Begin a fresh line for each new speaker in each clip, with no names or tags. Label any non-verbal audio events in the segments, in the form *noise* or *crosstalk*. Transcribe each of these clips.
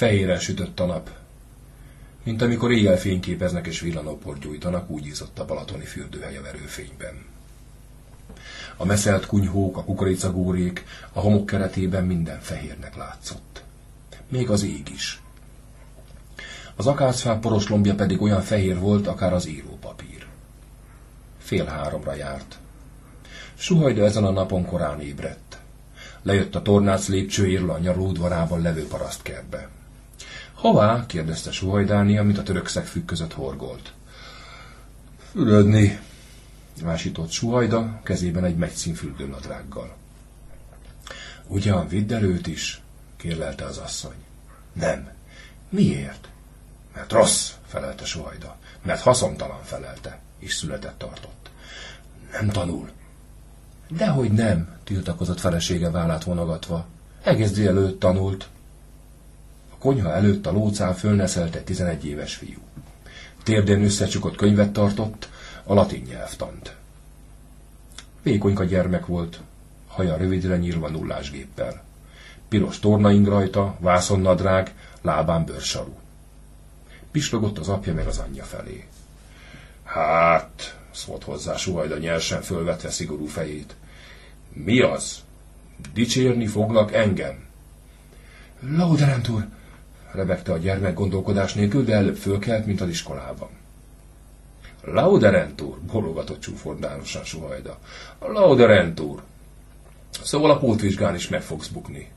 Fehéren sütött a nap. Mint amikor éjjel fényképeznek és villanóport gyújtanak, úgy ízott a balatoni fürdőhely a verőfényben. A meszelt kunyhók, a kukoricagórék, a homok keretében minden fehérnek látszott. Még az ég is. Az akácfák poroslombja pedig olyan fehér volt, akár az írópapír. Fél háromra járt. Suhajda ezen a napon korán ébredt. Lejött a tornác lépcsőjéről a nyaralódvarában levő parasztkertbe. Hová? kérdezte Suhajdáni, amit a török szegfűk között horgolt. Fürödni, vásított Suhajda, kezében egy megyszín fürdőnadrággal. Ugyan, vidd el őt is, kérlelte az asszony. Nem. Miért? Mert rossz, felelte Suhajda. Mert haszontalan felelte, és született tartott. Nem tanul. Dehogy nem, tiltakozott felesége vállát vonogatva. Egész délelőtt tanult. Konyha előtt a lócán fölneszelt egy tizenegy éves fiú. Térdén összecsukott könyvet tartott, a latin nyelvtant. Vékonyka gyermek volt, haja rövidre nyírva nullásgéppel. Piros tornaing rajta, vászonnadrág, lábán bőrsaru. Pislogott az apja meg az anyja felé. Hát, szólt hozzá Suhajda nyersen fölvetve szigorú fejét. Mi az? Dicsérni fognak engem? Lauderent úr, rebegte a gyermek gondolkodás nélkül, de előbb fölkelt, mint az iskolában. Lauderent úr, bologatott csúfordánosan Suhajda. Lauderent úr. Szóval a pótvizsgán is meg fogsz bukni.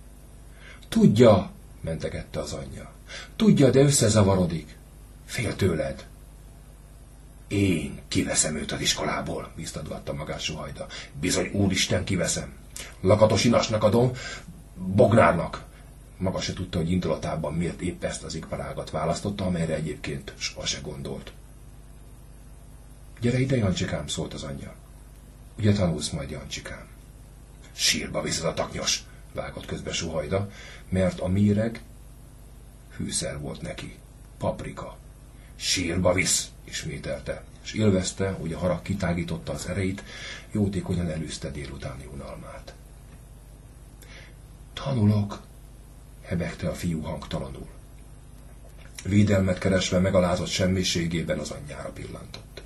Tudja, mentegette az anyja. Tudja, de összezavarodik. Fél tőled. Én kiveszem őt az iskolából, biztatgatta magát Suhajda. Bizony, úristen, kiveszem. Lakatos inasnak adom, Bognárnak. Maga se tudta, hogy indulatában miért épp ezt az iparágat választotta, amelyre egyébként soha se gondolt. Gyere ide, Jancsikám, szólt az anyja. Ugye tanulsz majd, Jancsikám? Sírba viszed a taknyos, vágott közbe Suhajda, mert a méreg hűszer volt neki. Paprika. Sírba visz, ismételte, és élvezte, hogy a harag kitágította az erejét, jótékonyan előzte délutáni unalmát. Tanulok, hebegte a fiú hangtalanul. Védelmet keresve megalázott semmiségében az anyjára pillantott.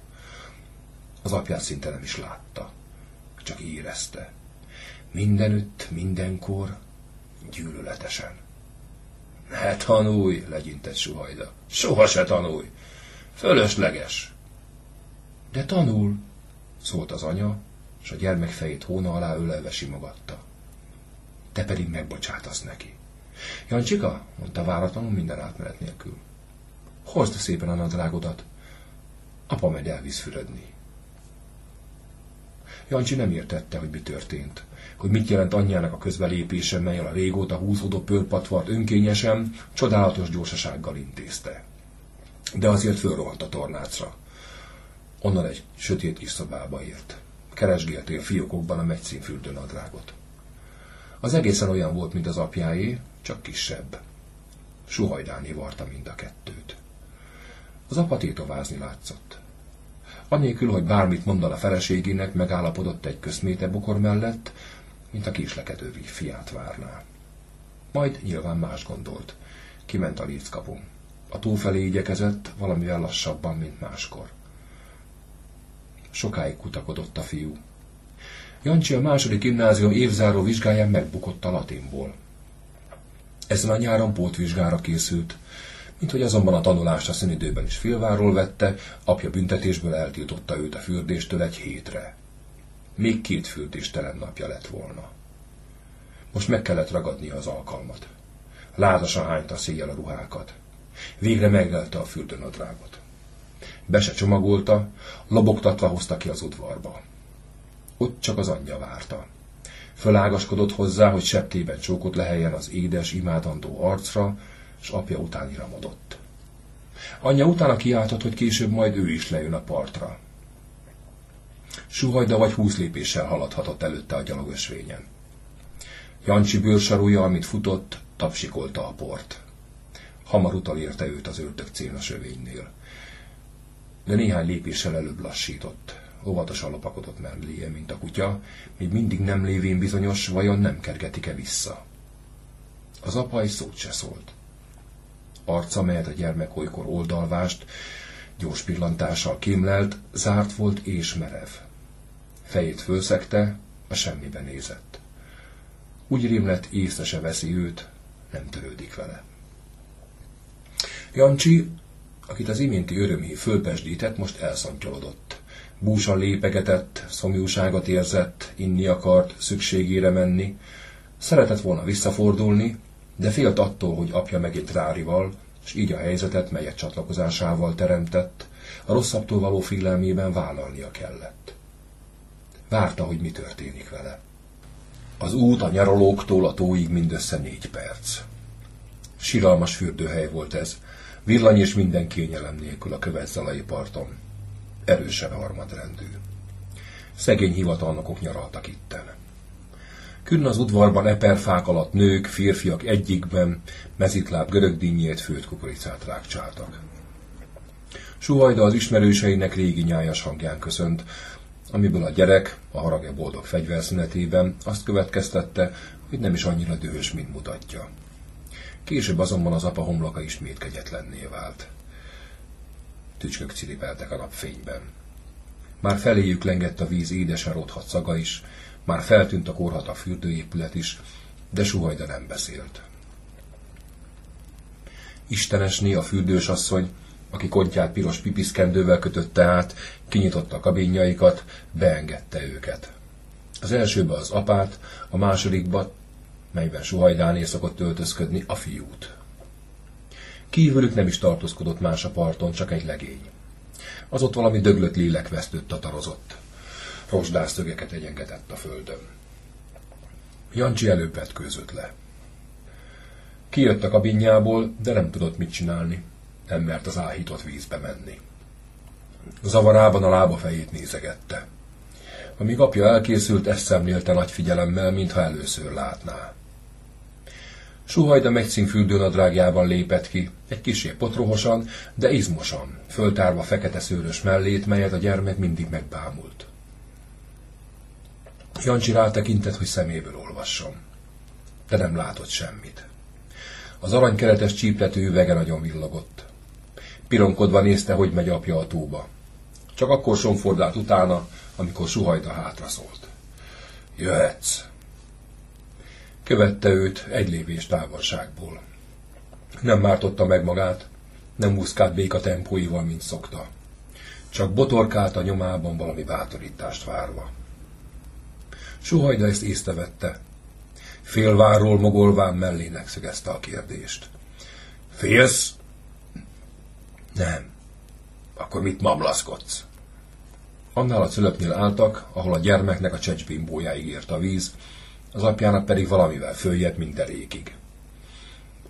Az apját szinte nem is látta, csak érezte. Mindenütt, mindenkor, gyűlöletesen. Ne tanulj, legyintett suhajda. Soha se tanulj. Fölösleges. De tanul, szólt az anya, és a gyermek fejét hóna alá ölelve simogatta. Te pedig megbocsátasz neki. Jancsika, mondta váratlanul minden átmenet nélkül. Hozd szépen a nadrágodat. Apa megy elvisz fürödni. Jancsi nem értette, hogy mi történt. Hogy mit jelent anyjának a közbelépése, mely a régóta húzódó pörpatvart önkényesen, csodálatos gyorsasággal intézte. De azért fölrohant a tornácra. Onnan egy sötét kis szobába ért. Keresgéltél fiókokban a megyszínfürdő nadrágot. Az egészen olyan volt, mint az apjáé, csak kisebb. Suhajdáni varta mind a kettőt. Az apa tétovázni látszott. Anélkül, hogy bármit mondana a feleségének, megállapodott egy közméte bokor mellett, mint a késlekedő fiát várná. Majd nyilván más gondolt. Kiment a líckapun. A tó felé igyekezett, valamivel lassabban, mint máskor. Sokáig kutakodott a fiú. Jancsi a második gimnázium évzáró vizsgáján megbukott a latinból. A nyáron pótvizsgára készült, mint hogy azonban a tanulást a szünidőben is félváról vette, apja büntetésből eltiltotta őt a fürdéstől egy hétre. Még két fürdéstelen napja lett volna. Most meg kellett ragadnia az alkalmat. Lázasan hányta széjjel a ruhákat. Végre meglelte a fürdőnadrágot. Be se csomagolta, lobogtatva hozta ki az udvarba. Ott csak az anyja várta. Fölágaskodott hozzá, hogy septében csókot leheljen az édes, imádandó arcra, és apja után iramodott. Anyja utána kiáltott, hogy később majd ő is lejön a partra. Suhajda vagy húsz lépéssel haladhatott előtte a gyalogösvényen. Jancsi bőrsarúja, amit futott, tapsikolta a port. Hamar utolérte őt az ördög cénasövénynél. De néhány lépéssel előbb lassított. Óvatosan lopakodott melléje, mint a kutya, még mindig nem lévén bizonyos, vajon nem kergetik-e vissza. Az apa egy szót se szólt. arca, melyet a gyermek olykor oldalvást, gyors pillantással kémlelt, zárt volt és merev. Fejét fölszegte, a semmibe nézett. Úgy rémlett, észre se veszi őt, nem törődik vele. Jancsi, akit az iménti örömé fölpesdített, most elszontyolodott. Búsan lépegetett, szomjúságot érzett, inni akart, szükségére menni. Szeretett volna visszafordulni, de félt attól, hogy apja megint rárival, és így a helyzetet, melyet csatlakozásával teremtett, a rosszabbtól való félelmében vállalnia kellett. Várta, hogy mi történik vele. Az út a nyaralóktól a tóig mindössze négy perc. Siralmas fürdőhely volt ez, villany és minden kényelem nélkül a követzalai parton. Erősen harmadrendű. Szegény hivatalnokok nyaraltak itten. Künn az udvarban eperfák alatt nők, férfiak egyikben mezitláb görögdínyét, főt kukoricát rákcsáltak. Suhajda az ismerőseinek régi nyájas hangján köszönt, amiből a gyerek, a haragja boldog fegyverszünetében azt következtette, hogy nem is annyira dühös, mint mutatja. Később azonban az apa homloka ismét kegyetlenné vált. Tücskök ciripeltek a napfényben. Már feléjük lengett a víz édesen rothat szaga is, már feltűnt a korhat a fürdőépület is, de Suhajda nem beszélt. Istenesné a fürdős asszony, aki kontját piros pipiszkendővel kötötte át, kinyitotta a kabinjaikat, beengedte őket. Az elsőbe az apát, a másodikba, melyben Suhajdáné szokott öltözködni, a fiút. Kívülük nem is tartózkodott más a parton, csak egy legény. Az ott valami döglött lélekvesztőt tatarozott. Rozsdászögeket egyengetett a földön. Jancsi előbb vetkőzött le. Kijött a kabinjából, de nem tudott mit csinálni. Nem mert az áhított vízbe menni. Zavarában a lába fejét nézegette. Amíg apja elkészült, ezt szemlélte nagy figyelemmel, mintha először látná. Suhajda megszín fürdőnadrágjában lépett ki, egy kisé potrohosan, de izmosan, föltárva fekete szőrös mellét, melyet a gyermek mindig megbámult. Jancsi rátekintett, hogy szeméből olvasson. De nem látott semmit. Az aranykeretes csíplető üvege nagyon villogott. Pironkodva nézte, hogy megy apja a tóba. Csak akkor somfordált utána, amikor suhajta hátra szólt. Jöhetsz! Követte őt egy lépés távolságból. Nem mártotta meg magát, nem úszkált béka tempóival, mint szokta. Csak botorkált a nyomában valami bátorítást várva. Suhajda ezt észrevette. Félvárról mogolván mellének szögezte a kérdést. Félsz? Nem. Akkor mit mamlaszkodsz? Annál a cölöpnél álltak, ahol a gyermeknek a csecsbimbójáig ért a víz, az apjának pedig valamivel följebb derékig.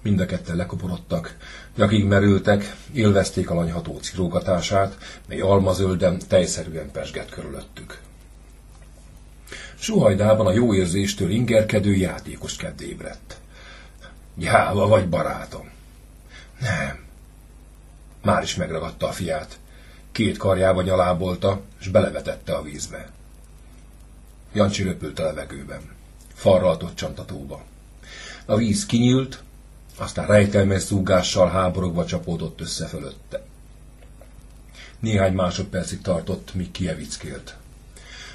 Mind a ketten lekoporodtak, nyakig merültek, élvezték a lanyható cirógatását, mely almazölden, tejszerűen pesgett körülöttük. Suhajdában a jó érzéstől ingerkedő játékos kedd ébredt. Gyáva vagy, barátom? Nem. Már is megragadta a fiát. Két karjába nyalábolta, és belevetette a vízbe. Jancsi röpült a levegőben. Farraltott csantatóba. A víz kinyílt, aztán rejtelmes zúgással háborogva csapódott össze fölötte. Néhány másodpercig tartott, míg kievickélt.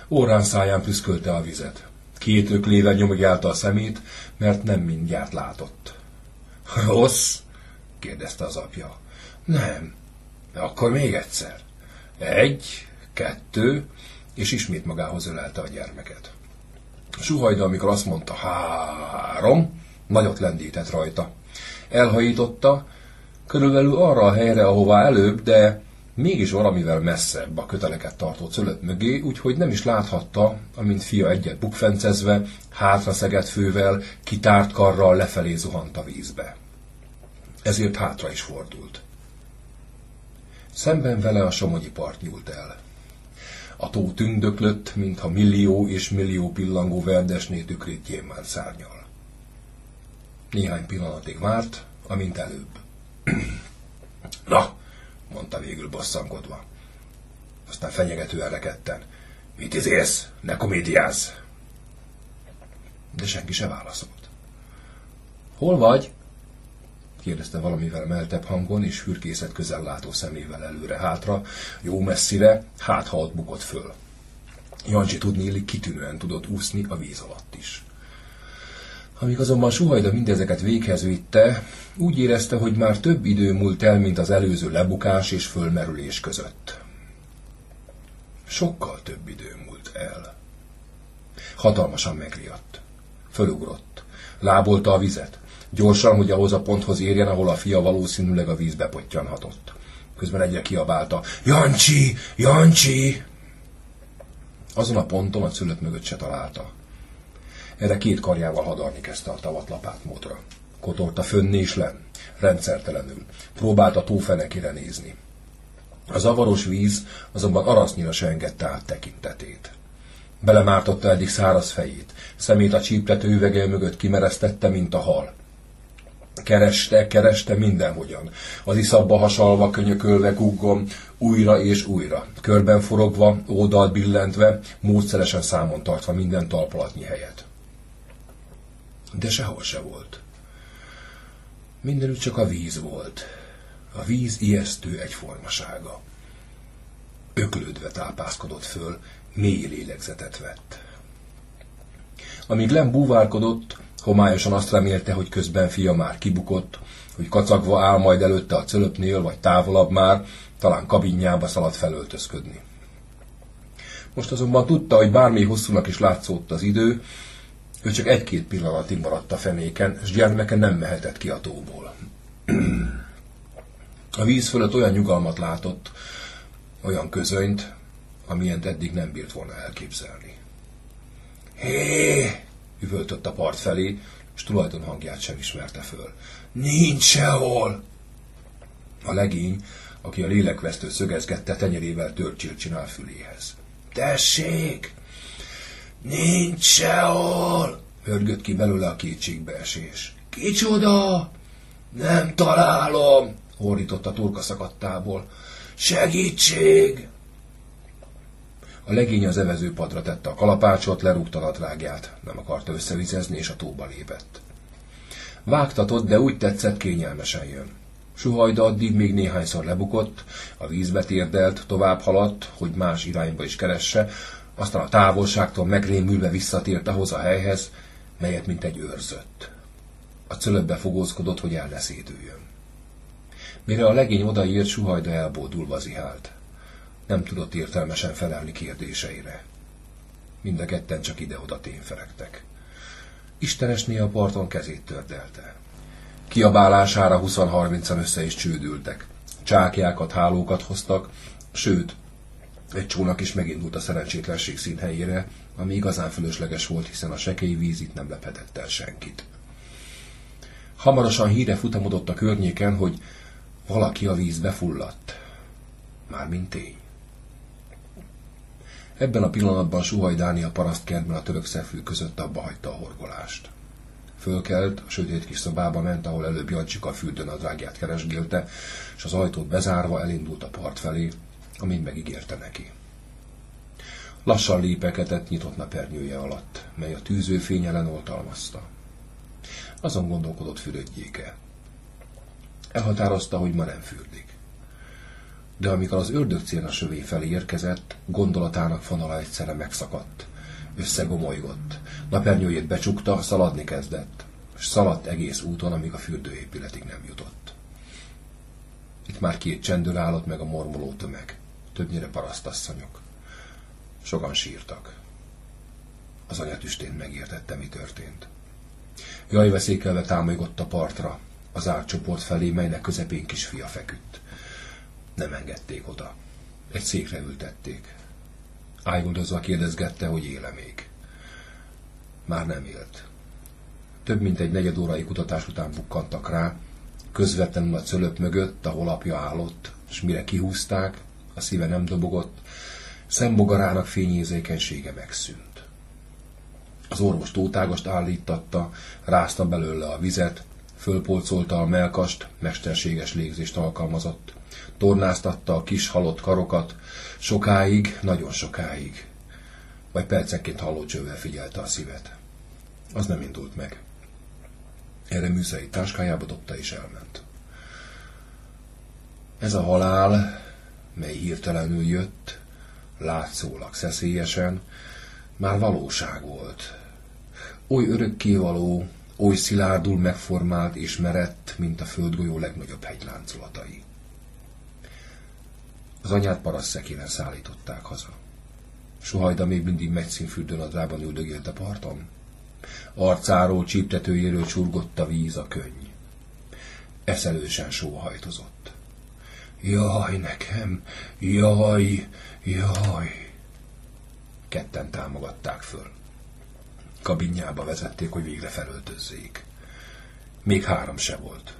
Órán száján püszkölte a vizet. Két öklével nyomogjálta a szemét, mert nem mindjárt látott. Rossz? kérdezte az apja. Nem. Akkor még egyszer. Egy, kettő, és ismét magához ölelte a gyermeket. Suhajda, amikor azt mondta három, nagyot lendített rajta. Elhajította, körülbelül arra a helyre, ahová előbb, de mégis valamivel messzebb a köteleket tartó cölöp mögé, úgyhogy nem is láthatta, amint fia egyet bukfencezve, hátra szegett fővel, kitárt karral lefelé zuhant a vízbe. Ezért hátra is fordult. Szemben vele a somogyi part nyúlt el. A tó tündöklött, mintha millió és millió pillangó verdesné tükrét gyémán szárnyal. Néhány pillanatig várt, amint előbb. *clears throat* Na, mondta végül bosszankodva. Aztán fenyegetően rekedten. Mit izélsz? Ne komédiázz! De senki se válaszolt. Hol vagy? Kérdezte valamivel meltebb hangon, és fürkészet közel látó szemével előre-hátra, jó messzire, hát ha ott bukott föl. Jancsi tudnéli kitűnően tudott úszni a víz alatt is. Amíg azonban Suhajda mindezeket véghez vitte, úgy érezte, hogy már több idő múlt el, mint az előző lebukás és fölmerülés között. Sokkal több idő múlt el. Hatalmasan megriadt. Fölugrott. Lábolta a vizet. Gyorsan, hogy ahhoz a ponthoz érjen, ahol a fia valószínűleg a vízbe pottyanhatott. Közben egyre kiabálta. Jancsi! Jancsi! Azon a ponton a szülött mögött se találta. Erre két karjával hadarni kezdte a tavat lapátmódra. Kotorta fönn és len, rendszertelenül. Próbálta tófenekire nézni. A zavaros víz azonban arasznyira se engedte át tekintetét. Belemártotta eddig száraz fejét, szemét a csíplető üvege mögött kimeresztette, mint a hal. Kereste, kereste mindenhogyan. Az iszabba hasalva, könyökölve, guggom, újra és újra. Körben forogva, oldalt billentve, módszeresen számon tartva minden talpalatnyi helyet. De sehol se volt. Mindenütt csak a víz volt. A víz ijesztő egyformasága. Öklődve tápászkodott föl, mély lélegzetet vett. Amíg Lem búvárkodott, homályosan azt remélte, hogy közben fia már kibukott, hogy kacagva áll majd előtte a cölöpnél, vagy távolabb már, talán kabinjába szaladt felöltözködni. Most azonban tudta, hogy bármi hosszúnak is látszott az idő, ő csak egy-két pillanatig maradt a fenéken, és gyermeke nem mehetett ki a tóból. *clears throat* A víz fölött olyan nyugalmat látott, olyan közönyt, amilyent eddig nem bírt volna elképzelni. Hé! Üvöltött a part felé, és tulajdon hangját sem ismerte föl. Nincs sehol! A legény, aki a lélekvesztő szögezgette, tenyerével törcsilt csinál füléhez. Tessék! Nincs sehol! Hörgött ki belőle a kétségbeesés. Kicsoda? Nem találom! Horrított a torka szakadtából. Segítség! A legény az evezőpadra tette a kalapácsot, lerúgta a drágját. Nem akarta összevizezni, és a tóba lépett. Vágtatott, de úgy tetszett, kényelmesen jön. Suhajda addig még néhányszor lebukott, a vízbe térdelt, tovább haladt, hogy más irányba is keresse, aztán a távolságtól megrémülve visszatért ahhoz a helyhez, melyet mint egy őrzött. A cölöbbe fogózkodott, hogy elleszédüljön. Mire a legény odaírt, Suhajda elbódulva zihált. Nem tudott értelmesen felelni kérdéseire. Mind a ketten csak ide-oda tényferegtek. Istenesné a parton kezét tördelte. Kiabálására 20-30-an össze is csődültek. Csákjákat, hálókat hoztak, sőt, egy csónak is megindult a szerencsétlenség színhelyére, ami igazán fölösleges volt, hiszen a sekély víz itt nem lephetett el senkit. Hamarosan híre futamodott a környéken, hogy valaki a vízbe fulladt. Mármint tény. Ebben a pillanatban Suhaj Dánia parasztkertben a török szefű között abba hagyta a horgolást. Fölkelt, a sötét kis szobába ment, ahol előbb Jancsika a fürdőn a drágját keresgélte, és az ajtót bezárva elindult a part felé, amint megígérte neki. Lassan lépeketett nyitott napernyője alatt, mely a tűző fény ellen oltalmazta. Azon gondolkodott fürödjéke. Elhatározta, hogy ma nem fürdik de amikor az ördög célna sövé felé érkezett, gondolatának fonala egyszerre megszakadt. Összegomolygott. Napernyőjét becsukta, szaladni kezdett, és szaladt egész úton, amíg a fürdőépületig nem jutott. Itt már két csendőr állott meg a mormoló tömeg, többnyire parasztasszonyok. Sokan sírtak. Az anyatüstén megértette, mi történt. Jaj veszékelve támolygott a partra, az árcsoport felé, melynek közepén kisfia feküdt. Nem engedték oda. Egy székre ültették. Ájguldozva kérdezgette, hogy éle még. Már nem élt. Több mint egy negyed órai kutatás után bukkantak rá, közvetlenül a cölöp mögött, ahol apja állott, és mire kihúzták, a szíve nem dobogott, szembogarának fényérzékenysége megszűnt. Az orvos tótágost állítatta, rázta belőle a vizet, fölpolcolta a melkast, mesterséges légzést alkalmazott tornáztatta a kis halott karokat, sokáig, nagyon sokáig. Vagy percenként hallócsővel figyelte a szívet. Az nem indult meg. Erre műszai táskájába dobta és elment. Ez a halál, mely hirtelenül jött, látszólag szeszélyesen, már valóság volt. Oly örökkévaló, oly szilárdul megformált és merett, mint a földgolyó legnagyobb hegyláncolatai. Az anyát parasztszekéren szállították haza. Sohajda még mindig megszínfürdőn a drában üldögélt a parton. Arcáról, csíptetőjéről csurgott a víz, a könny. Eszelősen sóhajtozott. Jaj, nekem! Jaj! Jaj! Ketten támogatták föl. Kabinjába vezették, hogy végre felöltözzék. Még három se volt.